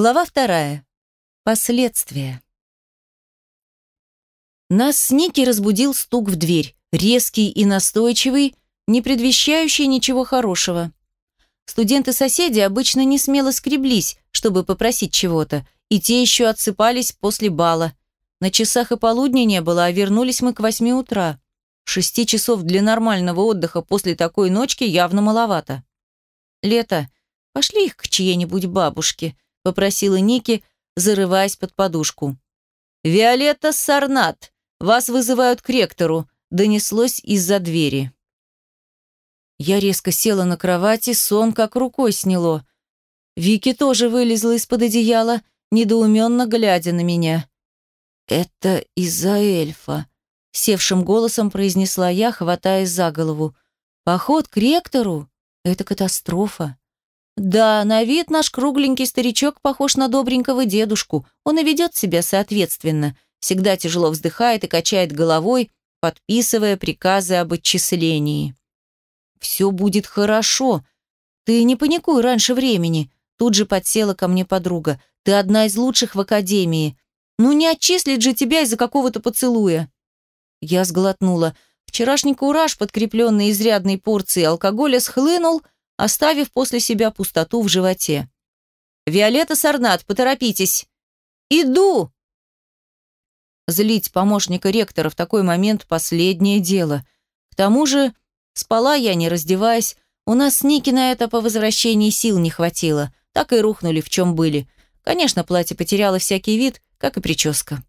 Глава вторая. Последствия. Нас с Ники разбудил стук в дверь, резкий и настойчивый, не предвещающий ничего хорошего. Студенты-соседи обычно не смело скреблись, чтобы попросить чего-то, и те еще отсыпались после бала. На часах и полудня не было, а вернулись мы к восьми утра. Шести часов для нормального отдыха после такой ночки явно маловато. «Лето, пошли их к чьей-нибудь бабушке», — попросила Ники, зарываясь под подушку. «Виолетта Сарнат, вас вызывают к ректору», — донеслось из-за двери. Я резко села на кровати, сон как рукой сняло. Вики тоже вылезла из-под одеяла, недоуменно глядя на меня. «Это из-за эльфа», — севшим голосом произнесла я, хватаясь за голову. «Поход к ректору? Это катастрофа». Да, на вид наш кругленький старичок похож на добренького дедушку. Он и ведет себя соответственно. Всегда тяжело вздыхает и качает головой, подписывая приказы об отчислении. «Все будет хорошо. Ты не паникуй раньше времени», Тут же подсела ко мне подруга. «Ты одна из лучших в академии. Ну не отчислит же тебя из-за какого-то поцелуя». Я сглотнула. Вчерашний кураж, подкрепленный изрядной порцией алкоголя, схлынул, оставив после себя пустоту в животе. «Виолетта Сарнат, поторопитесь!» «Иду!» Злить помощника ректора в такой момент – последнее дело. К тому же спала я, не раздеваясь, у нас с Ники на это по возвращении сил не хватило, так и рухнули, в чем были. Конечно, платье потеряло всякий вид, как и прическа.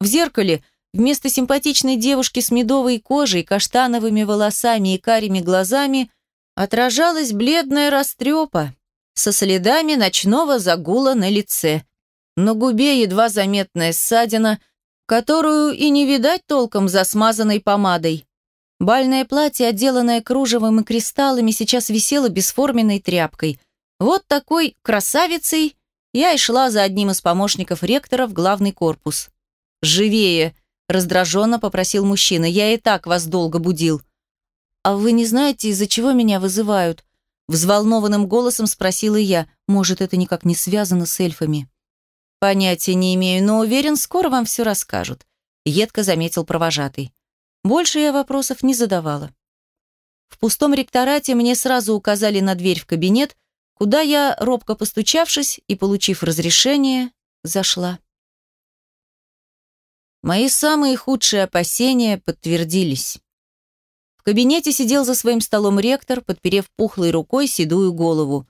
В зеркале вместо симпатичной девушки с медовой кожей, каштановыми волосами и карими глазами отражалась бледная растрепа со следами ночного загула на лице. На губе едва заметная ссадина, которую и не видать толком за смазанной помадой. Бальное платье, отделанное кружевом и кристаллами, сейчас висело бесформенной тряпкой. Вот такой красавицей я и шла за одним из помощников ректора в главный корпус. «Живее!» – раздраженно попросил мужчина. «Я и так вас долго будил». «А вы не знаете, из-за чего меня вызывают?» Взволнованным голосом спросила я. «Может, это никак не связано с эльфами?» «Понятия не имею, но уверен, скоро вам все расскажут», — едко заметил провожатый. Больше я вопросов не задавала. В пустом ректорате мне сразу указали на дверь в кабинет, куда я, робко постучавшись и получив разрешение, зашла. Мои самые худшие опасения подтвердились кабинете сидел за своим столом ректор, подперев пухлой рукой седую голову.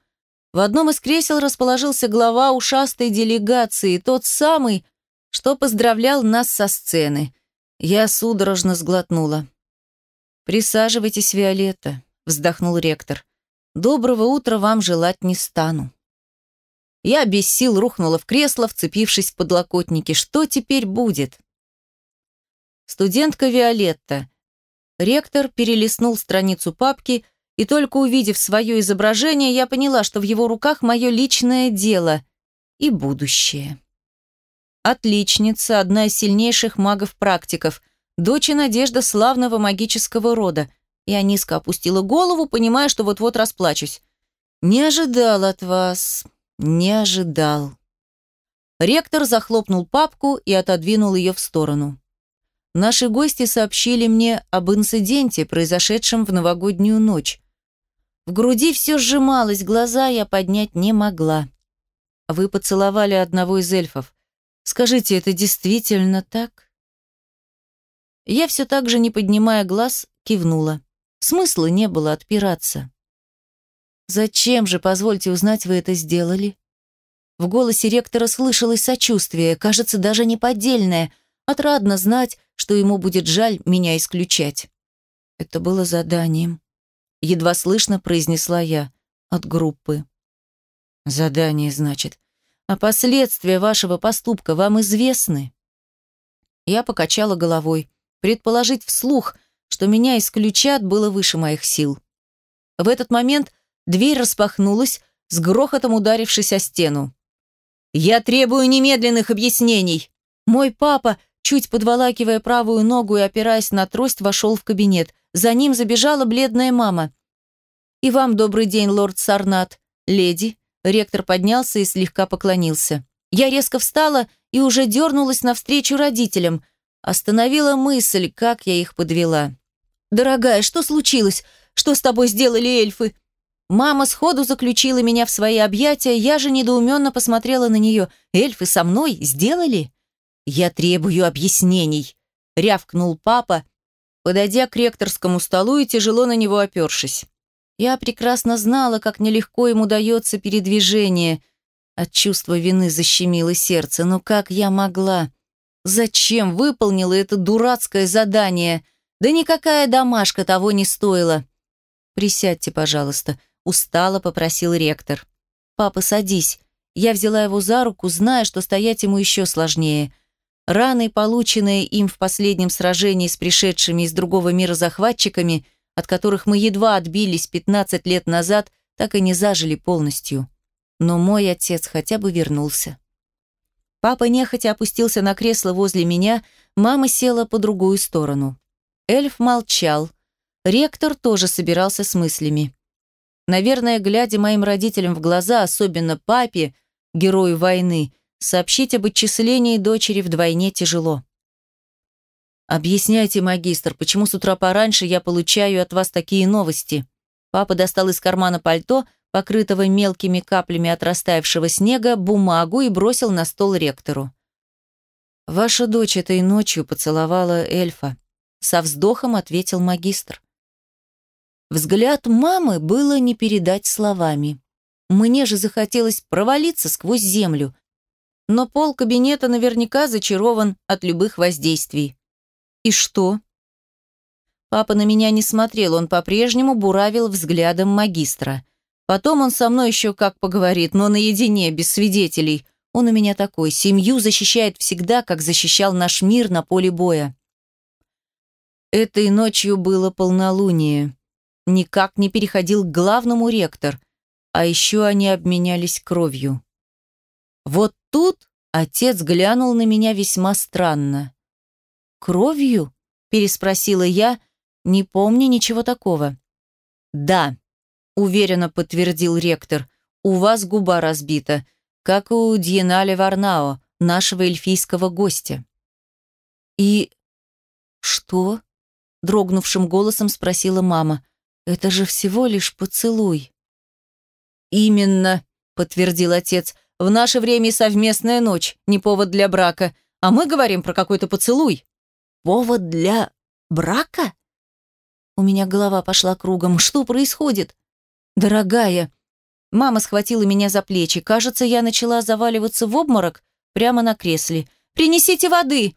В одном из кресел расположился глава ушастой делегации, тот самый, что поздравлял нас со сцены. Я судорожно сглотнула. «Присаживайтесь, Виолетта», — вздохнул ректор. «Доброго утра вам желать не стану». Я без сил рухнула в кресло, вцепившись в подлокотники. Что теперь будет? Студентка Виолетта, Ректор перелистнул страницу папки, и только увидев свое изображение, я поняла, что в его руках мое личное дело и будущее. Отличница, одна из сильнейших магов-практиков, дочь и надежда славного магического рода. Я низко опустила голову, понимая, что вот-вот расплачусь. «Не ожидал от вас, не ожидал». Ректор захлопнул папку и отодвинул ее в сторону. Наши гости сообщили мне об инциденте, произошедшем в новогоднюю ночь. В груди все сжималось, глаза я поднять не могла. Вы поцеловали одного из эльфов. Скажите, это действительно так? Я все так же, не поднимая глаз, кивнула. Смысла не было отпираться. «Зачем же, позвольте узнать, вы это сделали?» В голосе ректора слышалось сочувствие, кажется, даже неподдельное. Отрадно знать, что ему будет жаль меня исключать. Это было заданием. Едва слышно произнесла я от группы. Задание, значит. А последствия вашего поступка вам известны? Я покачала головой. Предположить вслух, что меня исключат, было выше моих сил. В этот момент дверь распахнулась, с грохотом ударившись о стену. «Я требую немедленных объяснений!» Мой папа чуть подволакивая правую ногу и опираясь на трость, вошел в кабинет. За ним забежала бледная мама. «И вам добрый день, лорд Сарнат, леди», Ректор поднялся и слегка поклонился. Я резко встала и уже дернулась навстречу родителям. Остановила мысль, как я их подвела. «Дорогая, что случилось? Что с тобой сделали эльфы?» Мама сходу заключила меня в свои объятия, я же недоуменно посмотрела на нее. «Эльфы со мной сделали?» «Я требую объяснений», — рявкнул папа, подойдя к ректорскому столу и тяжело на него опершись. Я прекрасно знала, как нелегко ему дается передвижение. От чувства вины защемило сердце. Но как я могла? Зачем выполнила это дурацкое задание? Да никакая домашка того не стоила. «Присядьте, пожалуйста», — устало попросил ректор. «Папа, садись». Я взяла его за руку, зная, что стоять ему еще сложнее. Раны, полученные им в последнем сражении с пришедшими из другого мира захватчиками, от которых мы едва отбились 15 лет назад, так и не зажили полностью. Но мой отец хотя бы вернулся. Папа нехотя опустился на кресло возле меня, мама села по другую сторону. Эльф молчал. Ректор тоже собирался с мыслями. Наверное, глядя моим родителям в глаза, особенно папе, герою войны, сообщить об отчислении дочери вдвойне тяжело. «Объясняйте, магистр, почему с утра пораньше я получаю от вас такие новости?» Папа достал из кармана пальто, покрытого мелкими каплями от растаявшего снега, бумагу и бросил на стол ректору. «Ваша дочь этой ночью поцеловала эльфа», — со вздохом ответил магистр. Взгляд мамы было не передать словами. Мне же захотелось провалиться сквозь землю. Но пол кабинета наверняка зачарован от любых воздействий. «И что?» Папа на меня не смотрел, он по-прежнему буравил взглядом магистра. Потом он со мной еще как поговорит, но наедине, без свидетелей. Он у меня такой, семью защищает всегда, как защищал наш мир на поле боя. Этой ночью было полнолуние. Никак не переходил к главному ректор, а еще они обменялись кровью. Вот тут отец глянул на меня весьма странно. «Кровью?» – переспросила я, не помню ничего такого. «Да», – уверенно подтвердил ректор, – «у вас губа разбита, как у Дьенале Варнао, нашего эльфийского гостя». «И что?» – дрогнувшим голосом спросила мама. «Это же всего лишь поцелуй». «Именно», – подтвердил отец, – «в наше время совместная ночь, не повод для брака, а мы говорим про какой-то поцелуй». Повод для брака? У меня голова пошла кругом. Что происходит? Дорогая, мама схватила меня за плечи. Кажется, я начала заваливаться в обморок прямо на кресле. Принесите воды.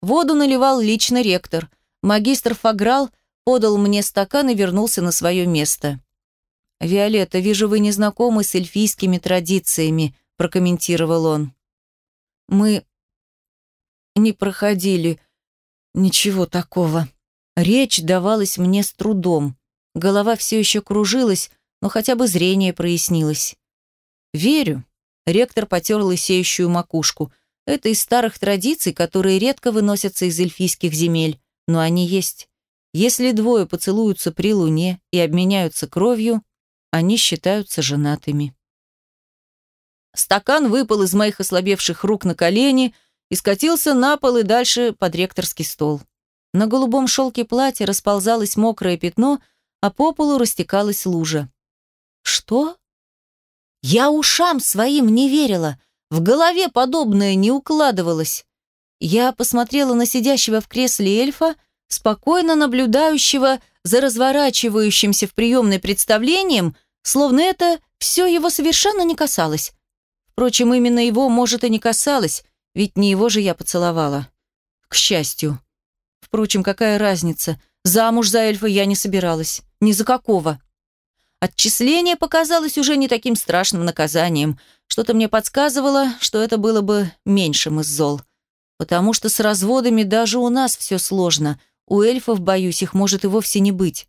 Воду наливал лично ректор. Магистр Фаграл подал мне стакан и вернулся на свое место. «Виолетта, вижу, вы не знакомы с эльфийскими традициями», прокомментировал он. «Мы не проходили Ничего такого. Речь давалась мне с трудом. Голова все еще кружилась, но хотя бы зрение прояснилось. «Верю». Ректор потер лысеющую макушку. «Это из старых традиций, которые редко выносятся из эльфийских земель, но они есть. Если двое поцелуются при луне и обменяются кровью, они считаются женатыми». Стакан выпал из моих ослабевших рук на колени – и скатился на пол и дальше под ректорский стол. На голубом шелке платья расползалось мокрое пятно, а по полу растекалась лужа. «Что?» Я ушам своим не верила. В голове подобное не укладывалось. Я посмотрела на сидящего в кресле эльфа, спокойно наблюдающего за разворачивающимся в приемной представлением, словно это все его совершенно не касалось. Впрочем, именно его, может, и не касалось, ведь не его же я поцеловала. К счастью. Впрочем, какая разница? Замуж за эльфа я не собиралась. Ни за какого. Отчисление показалось уже не таким страшным наказанием. Что-то мне подсказывало, что это было бы меньшим из зол. Потому что с разводами даже у нас все сложно. У эльфов, боюсь, их может и вовсе не быть.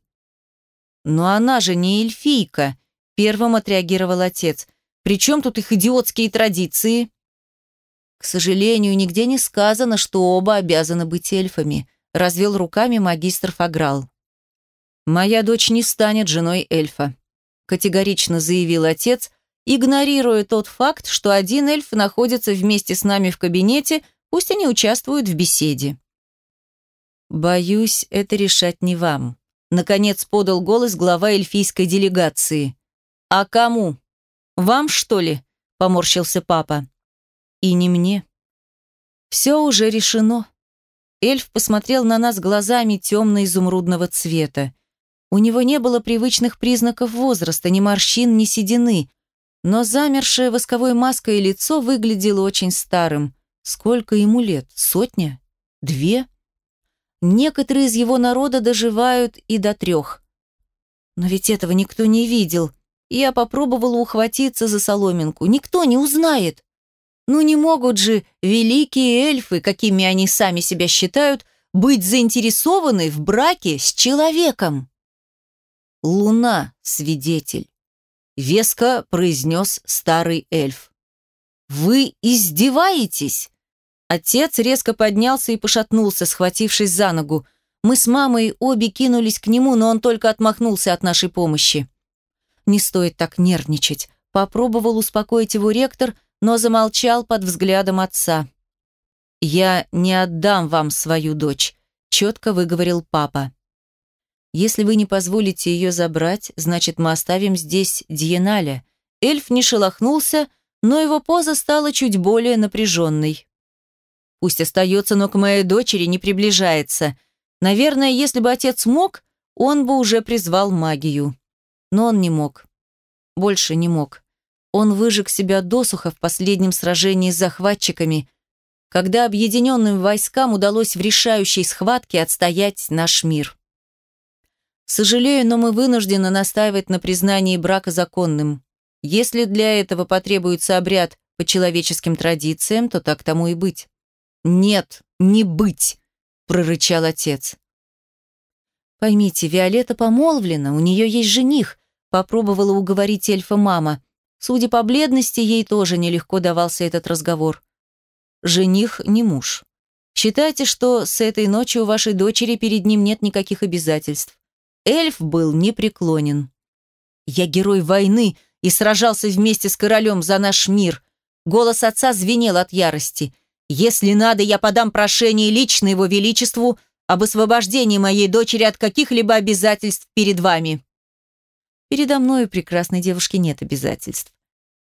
Но она же не эльфийка, первым отреагировал отец. Причем тут их идиотские традиции? К сожалению, нигде не сказано, что оба обязаны быть эльфами, развел руками магистр Фаграл. Моя дочь не станет женой эльфа, категорично заявил отец игнорируя тот факт, что один эльф находится вместе с нами в кабинете, пусть они участвуют в беседе. «Боюсь, это решать не вам», — наконец подал голос глава эльфийской делегации. «А кому? Вам, что ли?» — поморщился папа. «И не мне. Все уже решено». Эльф посмотрел на нас глазами темно-изумрудного цвета. У него не было привычных признаков возраста, ни морщин, ни седины, но замершее восковой маской лицо выглядело очень старым. Сколько ему лет? Сотня? Две? Некоторые из его народа доживают и до трех. Но ведь этого никто не видел. Я попробовала ухватиться за соломинку. Никто не узнает. Ну не могут же великие эльфы, какими они сами себя считают, быть заинтересованы в браке с человеком. Луна – свидетель. Веско произнес старый эльф. «Вы издеваетесь?» Отец резко поднялся и пошатнулся, схватившись за ногу. Мы с мамой обе кинулись к нему, но он только отмахнулся от нашей помощи. Не стоит так нервничать. Попробовал успокоить его ректор, но замолчал под взглядом отца. «Я не отдам вам свою дочь», — четко выговорил папа. «Если вы не позволите ее забрать, значит, мы оставим здесь Диеналя». Эльф не шелохнулся, но его поза стала чуть более напряженной. Пусть остается, но к моей дочери не приближается. Наверное, если бы отец мог, он бы уже призвал магию. Но он не мог. Больше не мог. Он выжег себя досуха в последнем сражении с захватчиками, когда объединенным войскам удалось в решающей схватке отстоять наш мир. Сожалею, но мы вынуждены настаивать на признании брака законным. Если для этого потребуется обряд по человеческим традициям, то так тому и быть. «Нет, не быть!» – прорычал отец. «Поймите, Виолетта помолвлена, у нее есть жених», – попробовала уговорить эльфа мама. Судя по бледности, ей тоже нелегко давался этот разговор. «Жених не муж. Считайте, что с этой ночи у вашей дочери перед ним нет никаких обязательств. Эльф был непреклонен. Я герой войны и сражался вместе с королем за наш мир. Голос отца звенел от ярости. Если надо, я подам прошение лично его величеству об освобождении моей дочери от каких-либо обязательств перед вами. Передо мной, прекрасной девушки, нет обязательств.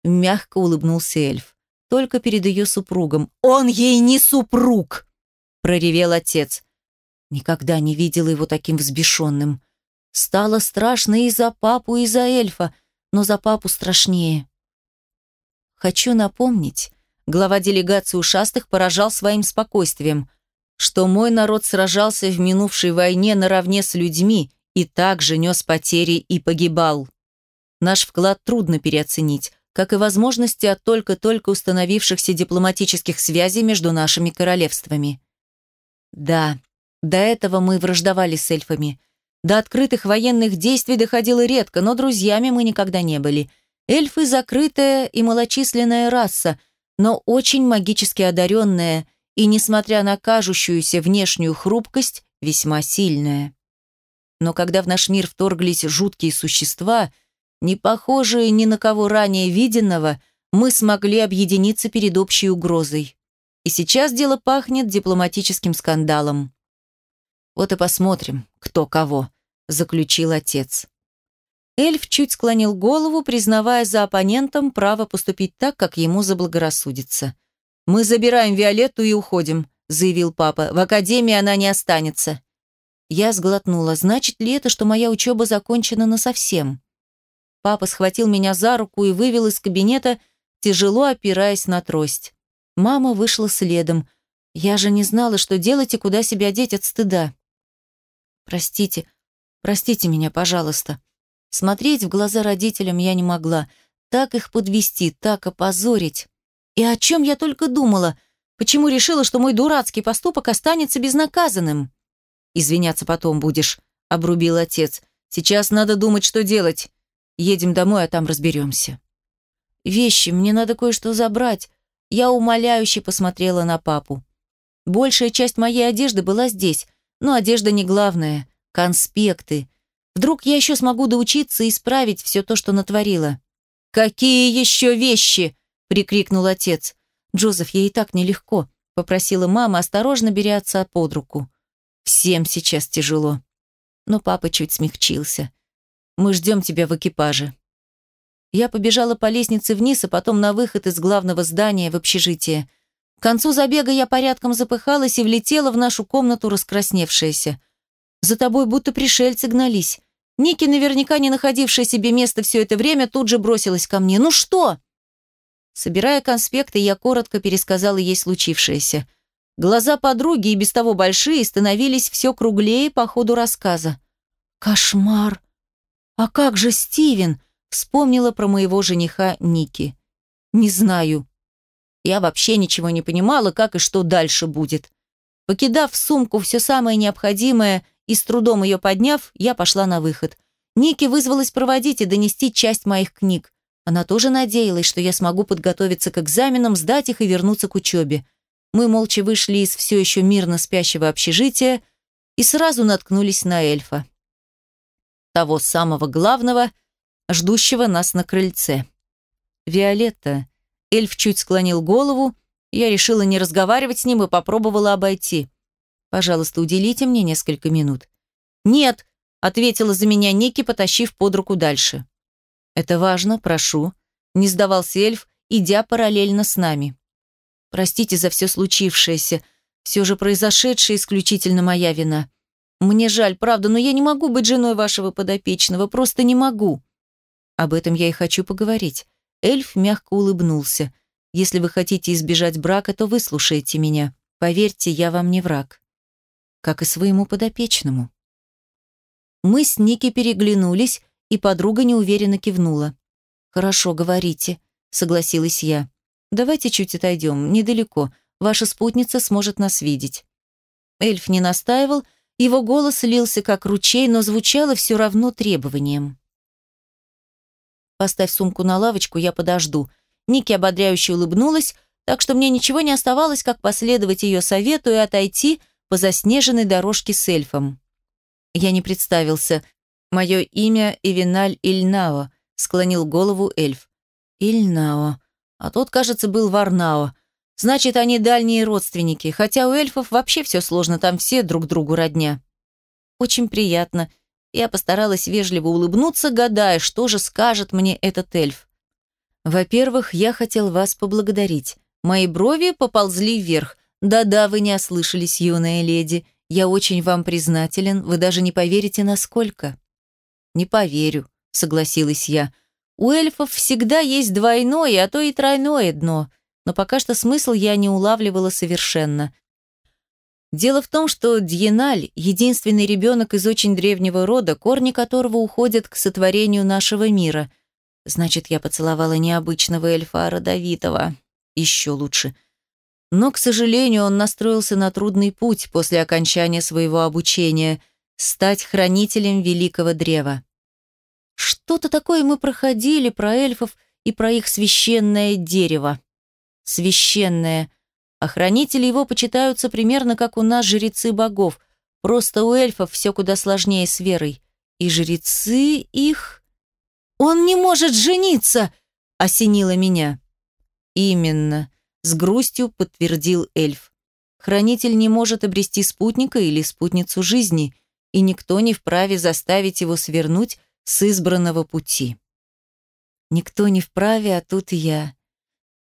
Мягко улыбнулся эльф. Только перед ее супругом. Он ей не супруг! Проревел отец. Никогда не видела его таким взбешенным. Стало страшно и за папу, и за эльфа, но за папу страшнее. Хочу напомнить, глава делегации ушастых поражал своим спокойствием, что мой народ сражался в минувшей войне наравне с людьми и также нес потери и погибал. Наш вклад трудно переоценить, как и возможности от только-только установившихся дипломатических связей между нашими королевствами. Да, до этого мы враждовали с эльфами. До открытых военных действий доходило редко, но друзьями мы никогда не были. Эльфы – закрытая и малочисленная раса, но очень магически одаренная и, несмотря на кажущуюся внешнюю хрупкость, весьма сильная. Но когда в наш мир вторглись жуткие существа, не похожие ни на кого ранее виденного, мы смогли объединиться перед общей угрозой. И сейчас дело пахнет дипломатическим скандалом. Вот и посмотрим, кто кого, заключил отец. Эльф чуть склонил голову, признавая за оппонентом право поступить так, как ему заблагорассудится. «Мы забираем Виолетту и уходим», — заявил папа. «В академии она не останется». Я сглотнула. Значит ли это, что моя учеба закончена насовсем? Папа схватил меня за руку и вывел из кабинета, тяжело опираясь на трость. Мама вышла следом. Я же не знала, что делать и куда себя деть от стыда. «Простите, простите меня, пожалуйста», Смотреть в глаза родителям я не могла. Так их подвести, так опозорить. И о чем я только думала? Почему решила, что мой дурацкий поступок останется безнаказанным? «Извиняться потом будешь», — обрубил отец. «Сейчас надо думать, что делать. Едем домой, а там разберемся». «Вещи, мне надо кое-что забрать». Я умоляюще посмотрела на папу. Большая часть моей одежды была здесь, но одежда не главное. Конспекты, Вдруг я еще смогу доучиться и исправить все то, что натворила. «Какие еще вещи?» – прикрикнул отец. «Джозеф, ей и так нелегко», – попросила мама, осторожно беря отца под руку. «Всем сейчас тяжело». Но папа чуть смягчился. «Мы ждем тебя в экипаже». Я побежала по лестнице вниз, а потом на выход из главного здания в общежитие. К концу забега я порядком запыхалась и влетела в нашу комнату раскрасневшаяся. За тобой будто пришельцы гнались. Ники, наверняка не находившая себе места все это время, тут же бросилась ко мне. «Ну что?» Собирая конспекты, я коротко пересказала ей случившееся. Глаза подруги, и без того большие, становились все круглее по ходу рассказа. «Кошмар! А как же Стивен?» Вспомнила про моего жениха Ники. «Не знаю. Я вообще ничего не понимала, как и что дальше будет. Покидав в сумку все самое необходимое и с трудом ее подняв, я пошла на выход. Ники вызвалась проводить и донести часть моих книг. Она тоже надеялась, что я смогу подготовиться к экзаменам, сдать их и вернуться к учебе. Мы молча вышли из все еще мирно спящего общежития и сразу наткнулись на эльфа. Того самого главного, ждущего нас на крыльце. «Виолетта», эльф чуть склонил голову, я решила не разговаривать с ним и попробовала обойти. Пожалуйста, уделите мне несколько минут». «Нет», — ответила за меня Ники, потащив под руку дальше. «Это важно, прошу», — не сдавался эльф, идя параллельно с нами. «Простите за все случившееся. Все же произошедшее исключительно моя вина. Мне жаль, правда, но я не могу быть женой вашего подопечного, просто не могу». «Об этом я и хочу поговорить». Эльф мягко улыбнулся. «Если вы хотите избежать брака, то выслушайте меня. Поверьте, я вам не враг» как и своему подопечному. Мы с Ники переглянулись, и подруга неуверенно кивнула. «Хорошо, говорите», — согласилась я. «Давайте чуть отойдем, недалеко. Ваша спутница сможет нас видеть». Эльф не настаивал, его голос лился как ручей, но звучало все равно требованием. «Поставь сумку на лавочку, я подожду». Ники ободряюще улыбнулась, так что мне ничего не оставалось, как последовать ее совету и отойти, по заснеженной дорожке с эльфом. Я не представился. Мое имя Ивиналь Ильнао, склонил голову эльф. Ильнао. А тот, кажется, был Варнао. Значит, они дальние родственники, хотя у эльфов вообще все сложно, там все друг другу родня. Очень приятно. Я постаралась вежливо улыбнуться, гадая, что же скажет мне этот эльф. Во-первых, я хотел вас поблагодарить. Мои брови поползли вверх. «Да-да, вы не ослышались, юная леди. Я очень вам признателен. Вы даже не поверите, насколько». «Не поверю», — согласилась я. «У эльфов всегда есть двойное, а то и тройное дно, но пока что смысл я не улавливала совершенно. Дело в том, что Дьеналь — единственный ребенок из очень древнего рода, корни которого уходят к сотворению нашего мира. Значит, я поцеловала необычного эльфа, родовитого. Еще лучше — но, к сожалению, он настроился на трудный путь после окончания своего обучения – стать хранителем великого древа. Что-то такое мы проходили про эльфов и про их священное дерево. Священное. А хранители его почитаются примерно как у нас жрецы богов. Просто у эльфов все куда сложнее с верой. И жрецы их... «Он не может жениться!» – осенило меня. «Именно с грустью подтвердил эльф. Хранитель не может обрести спутника или спутницу жизни, и никто не вправе заставить его свернуть с избранного пути. Никто не вправе, а тут я.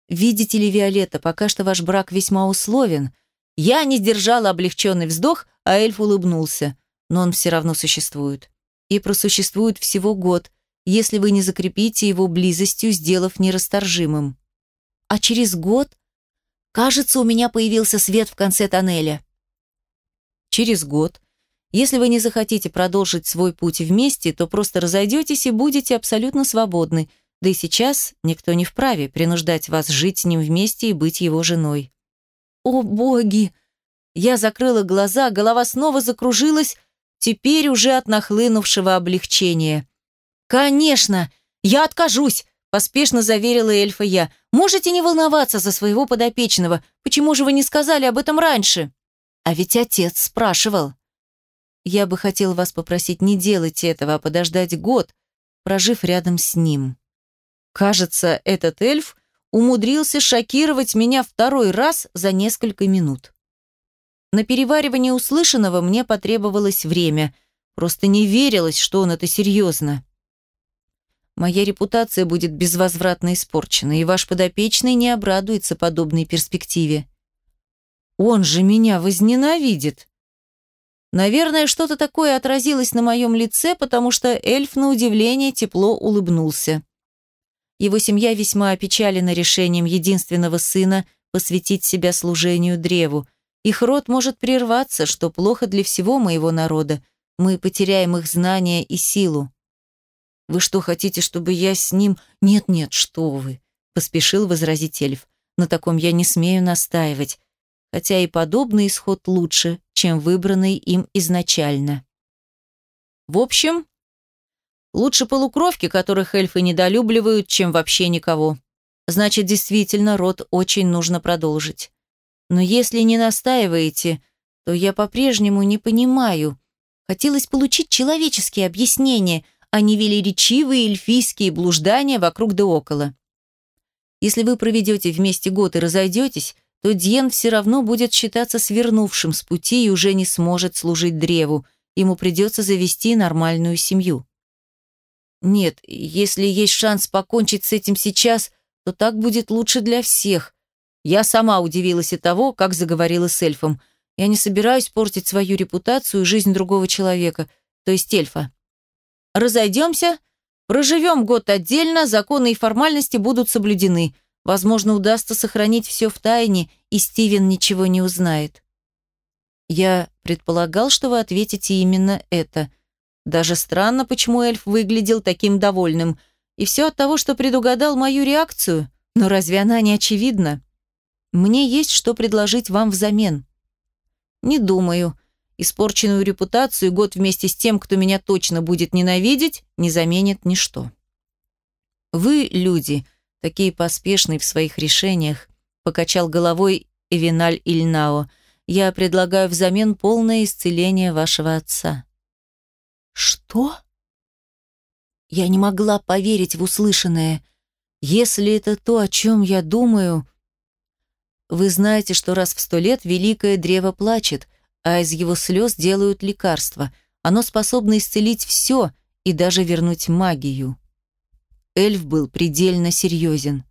Видите ли, Виолетта, пока что ваш брак весьма условен. Я не сдержала облегченный вздох, а эльф улыбнулся. Но он все равно существует. И просуществует всего год, если вы не закрепите его близостью, сделав нерасторжимым. А через год Кажется, у меня появился свет в конце тоннеля. Через год, если вы не захотите продолжить свой путь вместе, то просто разойдетесь и будете абсолютно свободны. Да и сейчас никто не вправе принуждать вас жить с ним вместе и быть его женой. О, боги! Я закрыла глаза, голова снова закружилась, теперь уже от нахлынувшего облегчения. Конечно, я откажусь, Поспешно заверила эльфа я. «Можете не волноваться за своего подопечного. Почему же вы не сказали об этом раньше?» «А ведь отец спрашивал». «Я бы хотел вас попросить не делать этого, а подождать год, прожив рядом с ним». Кажется, этот эльф умудрился шокировать меня второй раз за несколько минут. На переваривание услышанного мне потребовалось время. Просто не верилось, что он это серьезно. Моя репутация будет безвозвратно испорчена, и ваш подопечный не обрадуется подобной перспективе. Он же меня возненавидит. Наверное, что-то такое отразилось на моем лице, потому что эльф на удивление тепло улыбнулся. Его семья весьма опечалена решением единственного сына посвятить себя служению древу. Их род может прерваться, что плохо для всего моего народа. Мы потеряем их знания и силу. «Вы что, хотите, чтобы я с ним...» «Нет-нет, что вы!» — поспешил возразить эльф. «На таком я не смею настаивать. Хотя и подобный исход лучше, чем выбранный им изначально». В общем, лучше полукровки, которых эльфы недолюбливают, чем вообще никого. Значит, действительно, род очень нужно продолжить. Но если не настаиваете, то я по-прежнему не понимаю. Хотелось получить человеческие объяснения – а не велеречивые эльфийские блуждания вокруг да около. Если вы проведете вместе год и разойдетесь, то Дьен все равно будет считаться свернувшим с пути и уже не сможет служить древу, ему придется завести нормальную семью. Нет, если есть шанс покончить с этим сейчас, то так будет лучше для всех. Я сама удивилась от того, как заговорила с эльфом. Я не собираюсь портить свою репутацию и жизнь другого человека, то есть эльфа. Разойдемся, проживем год отдельно, законы и формальности будут соблюдены. Возможно, удастся сохранить все в тайне, и Стивен ничего не узнает. Я предполагал, что вы ответите именно это. Даже странно, почему эльф выглядел таким довольным. И все от того, что предугадал мою реакцию. Но разве она не очевидна? Мне есть что предложить вам взамен. Не думаю, Испорченную репутацию год вместе с тем, кто меня точно будет ненавидеть, не заменит ничто. Вы, люди, такие поспешные в своих решениях, покачал головой Эвиналь Ильнао. Я предлагаю взамен полное исцеление вашего отца. Что? Я не могла поверить в услышанное. Если это то, о чем я думаю... Вы знаете, что раз в сто лет великое древо плачет, а из его слез делают лекарство. Оно способно исцелить все и даже вернуть магию. Эльф был предельно серьезен,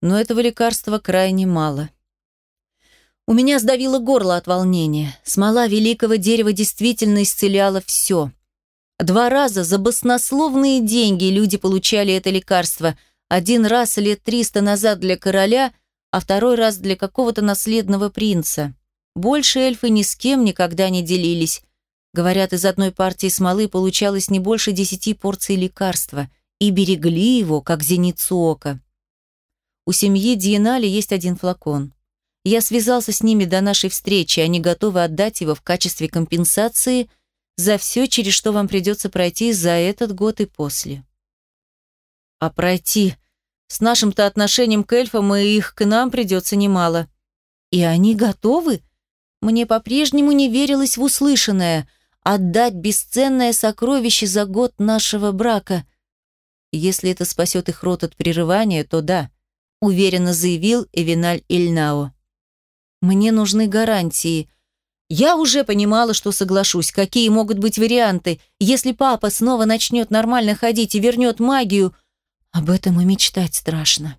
но этого лекарства крайне мало. У меня сдавило горло от волнения. Смола великого дерева действительно исцеляла все. Два раза за баснословные деньги люди получали это лекарство. Один раз лет триста назад для короля, а второй раз для какого-то наследного принца. Больше эльфы ни с кем никогда не делились. Говорят, из одной партии смолы получалось не больше десяти порций лекарства, и берегли его, как зеницу ока. У семьи Диенали есть один флакон. Я связался с ними до нашей встречи, они готовы отдать его в качестве компенсации за все, через что вам придется пройти за этот год и после. А пройти с нашим-то отношением к эльфам и их к нам придется немало. И они готовы? Мне по-прежнему не верилось в услышанное. Отдать бесценное сокровище за год нашего брака. Если это спасет их род от прерывания, то да, уверенно заявил Эвиналь Ильнао. Мне нужны гарантии. Я уже понимала, что соглашусь. Какие могут быть варианты? Если папа снова начнет нормально ходить и вернет магию, об этом и мечтать страшно.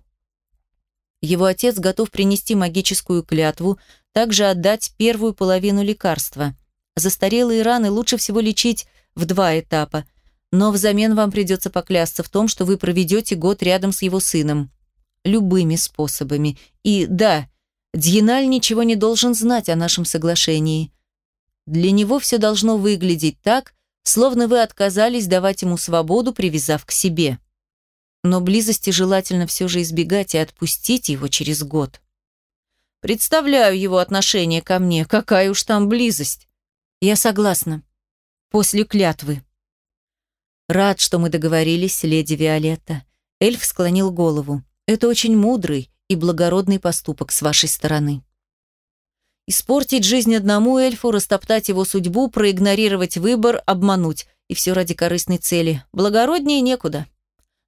Его отец готов принести магическую клятву, также отдать первую половину лекарства. Застарелые раны лучше всего лечить в два этапа, но взамен вам придется поклясться в том, что вы проведете год рядом с его сыном. Любыми способами. И да, Дьеналь ничего не должен знать о нашем соглашении. Для него все должно выглядеть так, словно вы отказались давать ему свободу, привязав к себе. Но близости желательно все же избегать и отпустить его через год. Представляю его отношение ко мне. Какая уж там близость. Я согласна. После клятвы. Рад, что мы договорились, леди Виолетта. Эльф склонил голову. Это очень мудрый и благородный поступок с вашей стороны. Испортить жизнь одному эльфу, растоптать его судьбу, проигнорировать выбор, обмануть. И все ради корыстной цели. Благороднее некуда.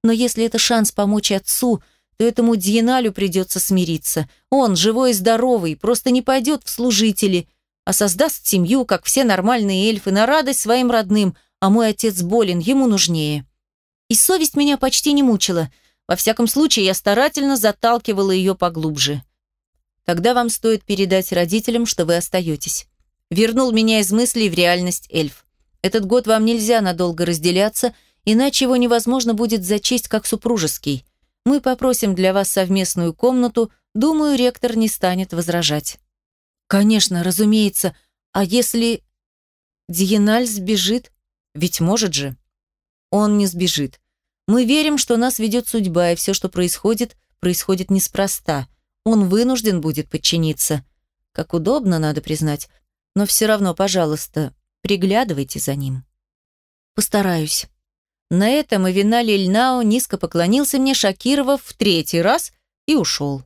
Но если это шанс помочь отцу, то этому Дьеналю придется смириться. Он, живой и здоровый, просто не пойдет в служители, а создаст семью, как все нормальные эльфы, на радость своим родным, а мой отец болен, ему нужнее. И совесть меня почти не мучила. Во всяком случае, я старательно заталкивала ее поглубже. Тогда вам стоит передать родителям, что вы остаетесь. Вернул меня из мыслей в реальность эльф. Этот год вам нельзя надолго разделяться, иначе его невозможно будет зачесть как супружеский. Мы попросим для вас совместную комнату, думаю, ректор не станет возражать. Конечно, разумеется. А если Диеналь сбежит? Ведь может же. Он не сбежит. Мы верим, что нас ведет судьба, и все, что происходит, происходит неспроста. Он вынужден будет подчиниться. Как удобно, надо признать. Но все равно, пожалуйста, приглядывайте за ним. Постараюсь. На этом Авиналь Ильнао низко поклонился мне, шокировав в третий раз, и ушел.